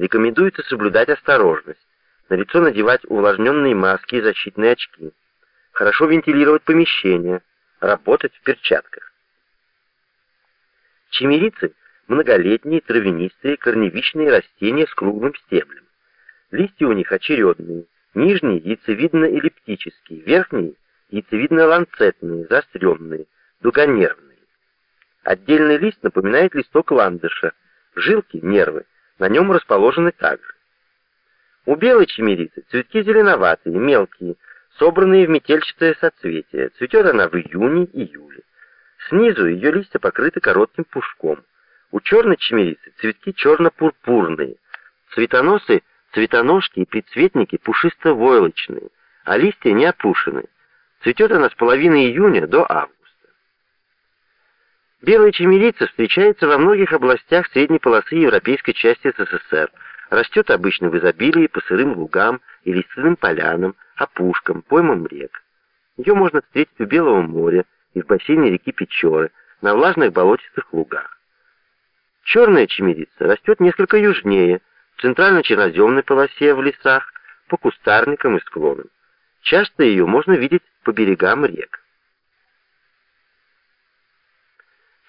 рекомендуется соблюдать осторожность, на лицо надевать увлажненные маски и защитные очки, хорошо вентилировать помещение, работать в перчатках. Чемерицы – многолетние травянистые корневищные растения с круглым стеблем. Листья у них очередные, нижние – яйцевидно-эллиптические, верхние – яйцевидно-ланцетные, заостренные, дугонервные. Отдельный лист напоминает листок ландыша, жилки, нервы, на нем расположены также. У белой чемерицы цветки зеленоватые, мелкие, собранные в метельчатое соцветие. Цветет она в июне-июле. Снизу ее листья покрыты коротким пушком. У черной чемерицы цветки черно-пурпурные. Цветоносы, цветоножки и предцветники пушисто-войлочные, а листья не опушены. Цветет она с половины июня до августа. Белая чемерица встречается во многих областях средней полосы европейской части СССР. Растет обычно в изобилии по сырым лугам и лиственным полянам, опушкам, поймам рек. Ее можно встретить у Белого моря и в бассейне реки Печоры, на влажных болотистых лугах. Черная чемерица растет несколько южнее, в центрально-черноземной полосе в лесах, по кустарникам и склонам. Часто ее можно видеть по берегам рек.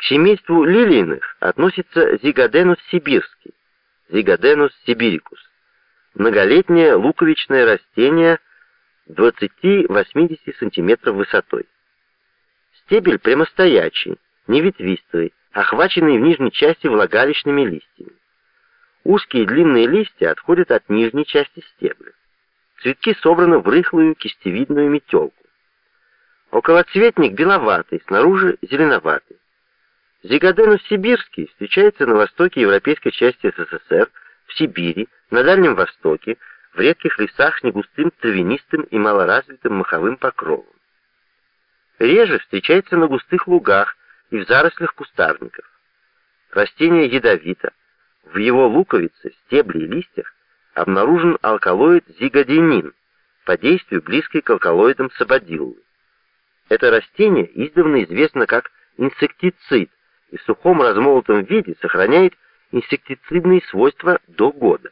К семейству лилийных относится зигоденус сибирский, зигоденус сибирикус, многолетнее луковичное растение 20-80 см высотой. Стебель прямостоячий, неветвистый, охваченный в нижней части влагалищными листьями. Узкие длинные листья отходят от нижней части стебля. Цветки собраны в рыхлую кистевидную метелку. Околоцветник беловатый, снаружи зеленоватый. Зигоденус сибирский встречается на востоке европейской части СССР, в Сибири, на Дальнем Востоке, в редких лесах с негустым травянистым и малоразвитым маховым покровом. Реже встречается на густых лугах и в зарослях кустарников. Растение ядовито. В его луковице, стебле и листьях обнаружен алкалоид зигодинин, по действию близкий к алкалоидам сабадиллы. Это растение издавна известно как инсектицид, и в сухом размолотом виде сохраняет инсектицидные свойства до года.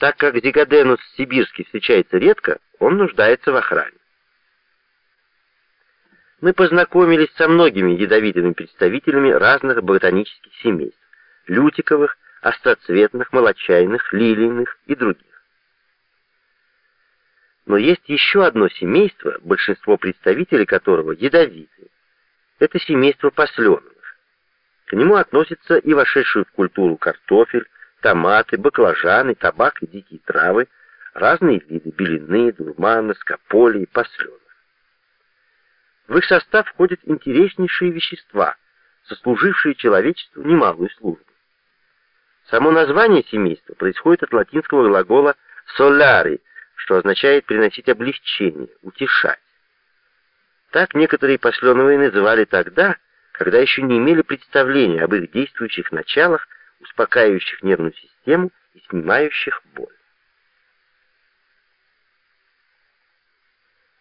Так как зигоденус сибирский встречается редко, он нуждается в охране. Мы познакомились со многими ядовитыми представителями разных ботанических семейств – лютиковых, остроцветных, молочайных, лилийных и других. Но есть еще одно семейство, большинство представителей которого ядовиты это семейство посленовых. К нему относятся и вошедшие в культуру картофель, томаты, баклажаны, табак и дикие травы, разные виды белины, дурмана, скополи и посленов. В их состав входят интереснейшие вещества, сослужившие человечеству немалую службу. Само название семейства происходит от латинского глагола «solari», что означает «приносить облегчение», «утешать». Так некоторые посленовые называли тогда, когда еще не имели представления об их действующих началах, успокаивающих нервную систему и снимающих боль.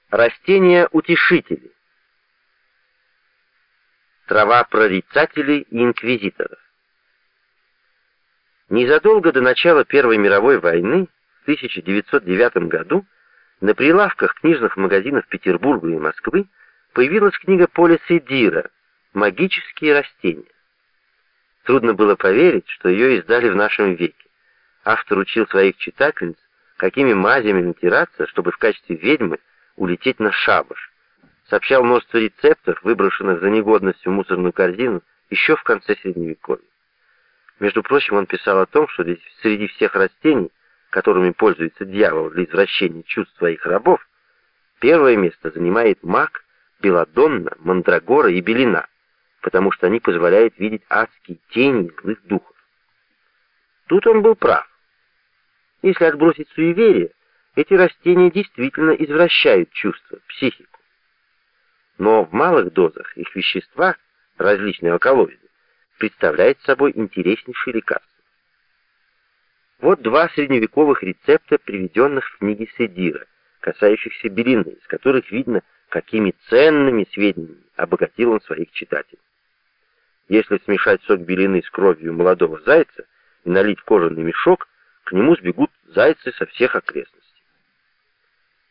Растения-утешители. Трава прорицателей и инквизиторов. Незадолго до начала Первой мировой войны, в 1909 году, на прилавках книжных магазинов Петербурга и Москвы появилась книга Поля Седира «Магические растения». Трудно было поверить, что ее издали в нашем веке. Автор учил своих читательниц, какими мазями натираться, чтобы в качестве ведьмы улететь на шабаш. Сообщал множество рецептов, выброшенных за негодность в мусорную корзину еще в конце Средневековья. Между прочим, он писал о том, что среди всех растений, которыми пользуется дьявол для извращения чувств своих рабов, первое место занимает мак белодонна, мандрагора и белина, потому что они позволяют видеть адские тени злых духов. Тут он был прав. Если отбросить суеверие, эти растения действительно извращают чувства, психику. Но в малых дозах их вещества, различные алкалоиды, представляют собой интереснейшие лекарства. Вот два средневековых рецепта, приведенных в книге Седира, касающихся белины, из которых видно, какими ценными сведениями обогатил он своих читателей. Если смешать сок белины с кровью молодого зайца и налить в кожаный мешок, к нему сбегут зайцы со всех окрестностей.